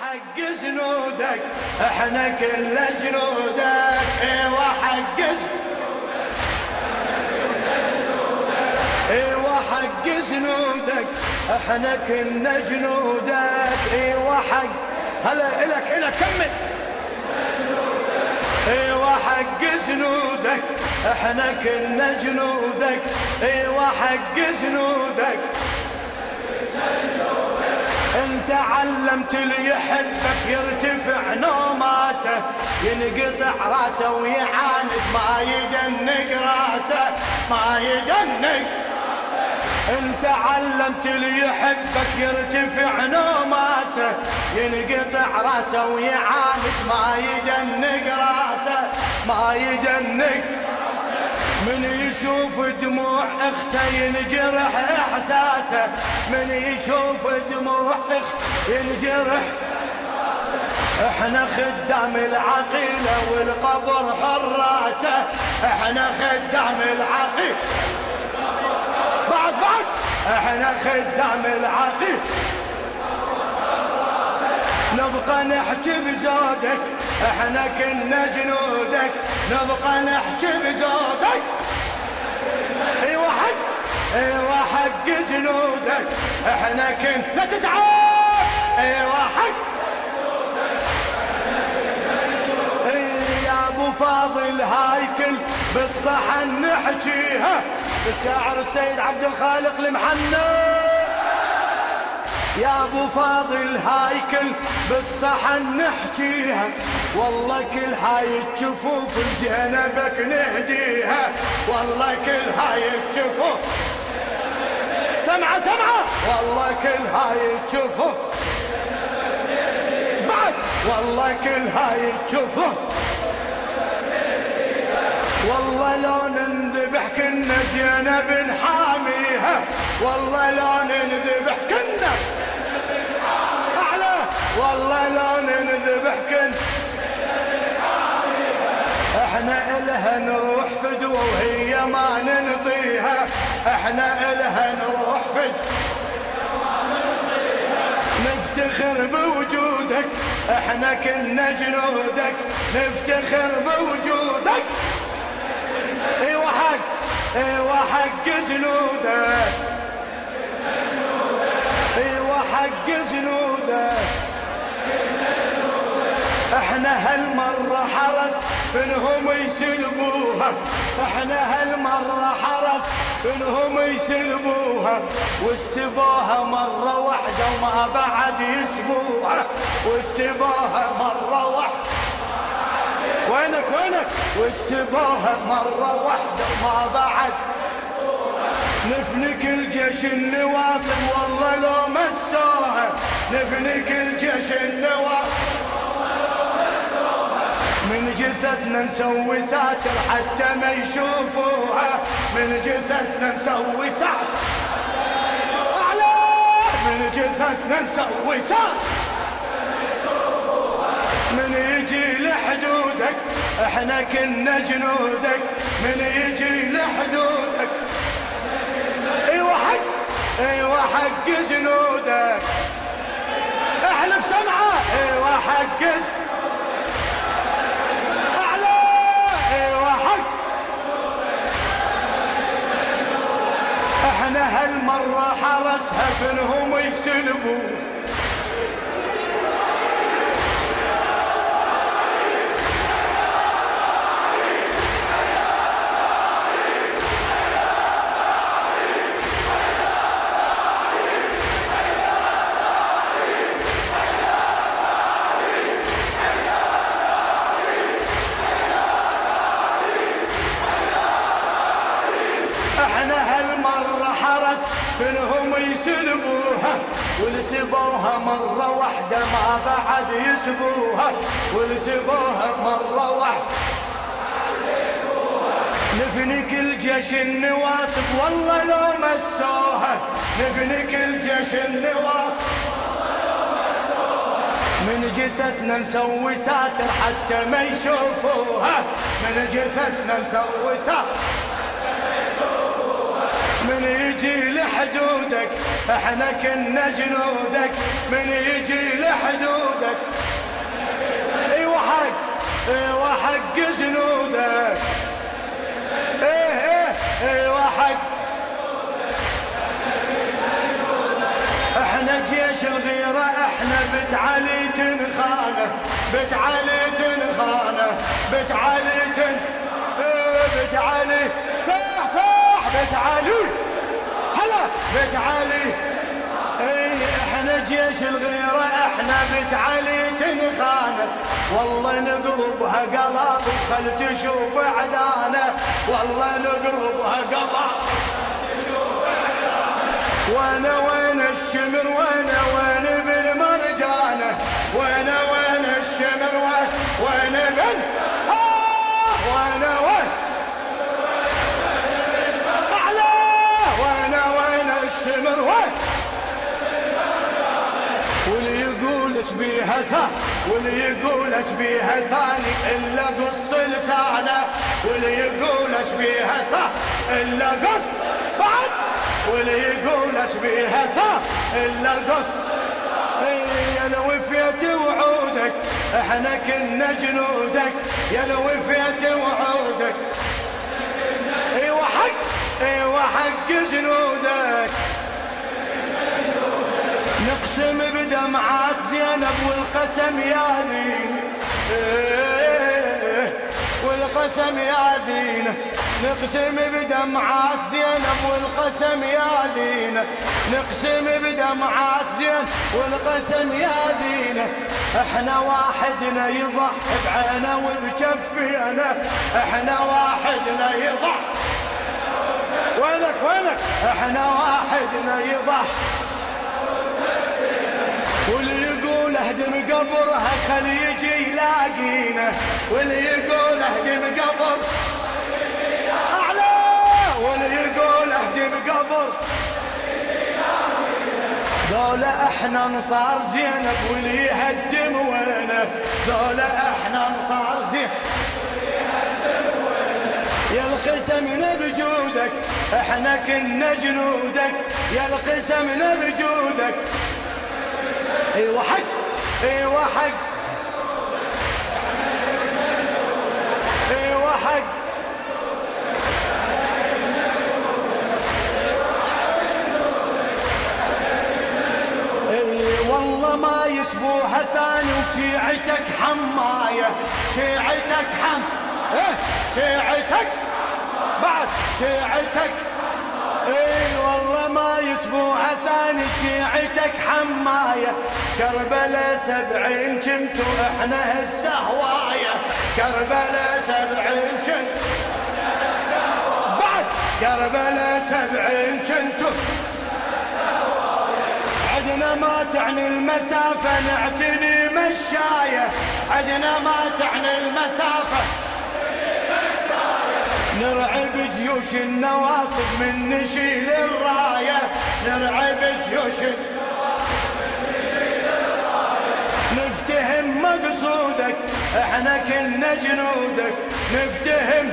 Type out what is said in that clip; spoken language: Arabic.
حق جنودك إحنا كل جنودك. إيوه حق جنودك إحنا كنا جنودك. إيوه حق. هلا إلك إلك كمل. إيوه حق جنودك إحنا كنا جنودك. إيوه حق جنودك انت علمت اللي يحبك يرتفع نوماسه ينقطع راسه ويعاند ما يدنق راسه ما يدنق انت علمت اللي يحبك يرتفع نوماسه ينقطع راسه ويعاند ما يدنق راسه ما يدنق من يشوف دموع اخته ينجرح احساسه. من يشوف دموع اخته ينجرح. إحنا خدام العقيلة والقبر حراسة إحنا خدام العقيلة. بعد بعد. إحنا خدام العقيلة. نبقى نحكي بزودك. إحنا كنا جنودك. نبقى نحكي بزودك. حق جنودك إحنا كنا لا تتعب. أيوه حق. يا ابو فاضل هاي كل بالصحن نحكيها بشاعر السيد عبد الخالق المحنى يا ابو فاضل هاي كل بالصحن نحكيها والله كل هاي الجفوف لجنبك نهديها. والله كل هاي الجفوف سمعة سمعة. والله كل هاي الجفوف بعد. والله كل هاي الجفوف والله لو نذبح كنا زينب نحاميها. والله لو نذبح كنا أعلى. والله لو نذبح كنا إحنا الها نروح فدوة وهي ما ننطيها. إحنا الها نروح فدوة نفتخر بوجودك إحنا كنا جنودك. نفتخر بوجودك. أيوه حق أيوه حق جنودك. أيوه حق جنودك. إحنا هالمرة حرس فينهم يسلبوها؟ إحنا هالمرة حرس فينهم يسلبوها والسبوها مرة واحدة وما بعد يسبوها. والسبوها مرة واحدة. وينك وينك؟ والسبوها مرة واحدة وما بعد. نفنك الجيش النواصب والله لو مسوها نفنك الجيش النواصب من جثثنا نسوي ساتر حتى ما يشوفوها. من جثثنا نسوي ساتر. أعلى! من جثثنا نسوي ساتر. من يجي لحدودك إحنا كنا جنودك. من يجي لحدودك. أيوه حق أيوه حق جنودك. أحلف سمعة. أيوه حق اعلى إحنا هالمره حرسها فينهم يسلبوا واحدة ما بعد يسبوها ولسبوها مرة واحدة نفنك الجيش النواصب والله لو مسوها. نفنك الجيش النواصب من جثثنا نسوي ساتر حتى ما يشوفوها. من جثثنا نسوي ساتر من يجي لحدودك إحنا كنا جنودك. من يجي لحدودك. أيوه اي وحق اي أيوه وحق جنودك. إيه إيه أيوه اي وحق إحنا جيش الغيره إحنا بيت علي تنخانه بيت علي تنخانه بيت علي تن إيه، بيت علي. صح. بنت علي هلا. بنت علي اي إحنا جيش الغيرة إحنا بنت علي تنخانة. والله نقلبها قلب خل تشوف اعدانه والله نقلبها قلب وأنا وين الشمر؟ وين بيها ثا واللي يقول اش بيها ثاني إلا قص لسانه. واللي يقول اش بيها ثا إلا قص بعد. واللي يقول اشبيها ثا إلا القص يا لو وفيت وعودك إحنا كنا جنودك. يا لو وفيت وعودك. إيوه حق إيوه حق جنودك. نقسم بدمعات زينب والقسم يا دين والقسم يا دين نقسم بدمعات زينب والقسم يا دينا نقسم بدمعات زين. والقسم يا دينا إحنا واحدنا يضحي بعينه وبكفينا إحنا واحدنا يضحي وينك وينك؟ إحنا واحدنا يضحي أهدم قبرها خلي يجي يلاقينا. واللي يقول أهدم قبر. واللي يقول أهدم قبر. ذولا إحنا انصار زينب واللي يهدم وينه ذولا إحنا انصار زينب. يا القسمنا بجودك إحنا كنا جنودك. يا القسمنا بجودك. أيوه حق. حق ما يسبوها ثاني وشيعتك حماية شيعتك حم. إيه؟ شيعتك. بعد شيعتك. شيعتك حماية. كربلاء سبعين كنتو إحنا هسه هواية. كربلاء سبعين كنتو بعد. كربلاء سبعين كنتو عدنا ما تعني المسافة نعتني مشاية. عدنا ما تعني المسافة. نرعب جيوش النواصب من نشيل الراية. جيوش نفتهم مقصودك إحنا كنا جنودك. نفتهم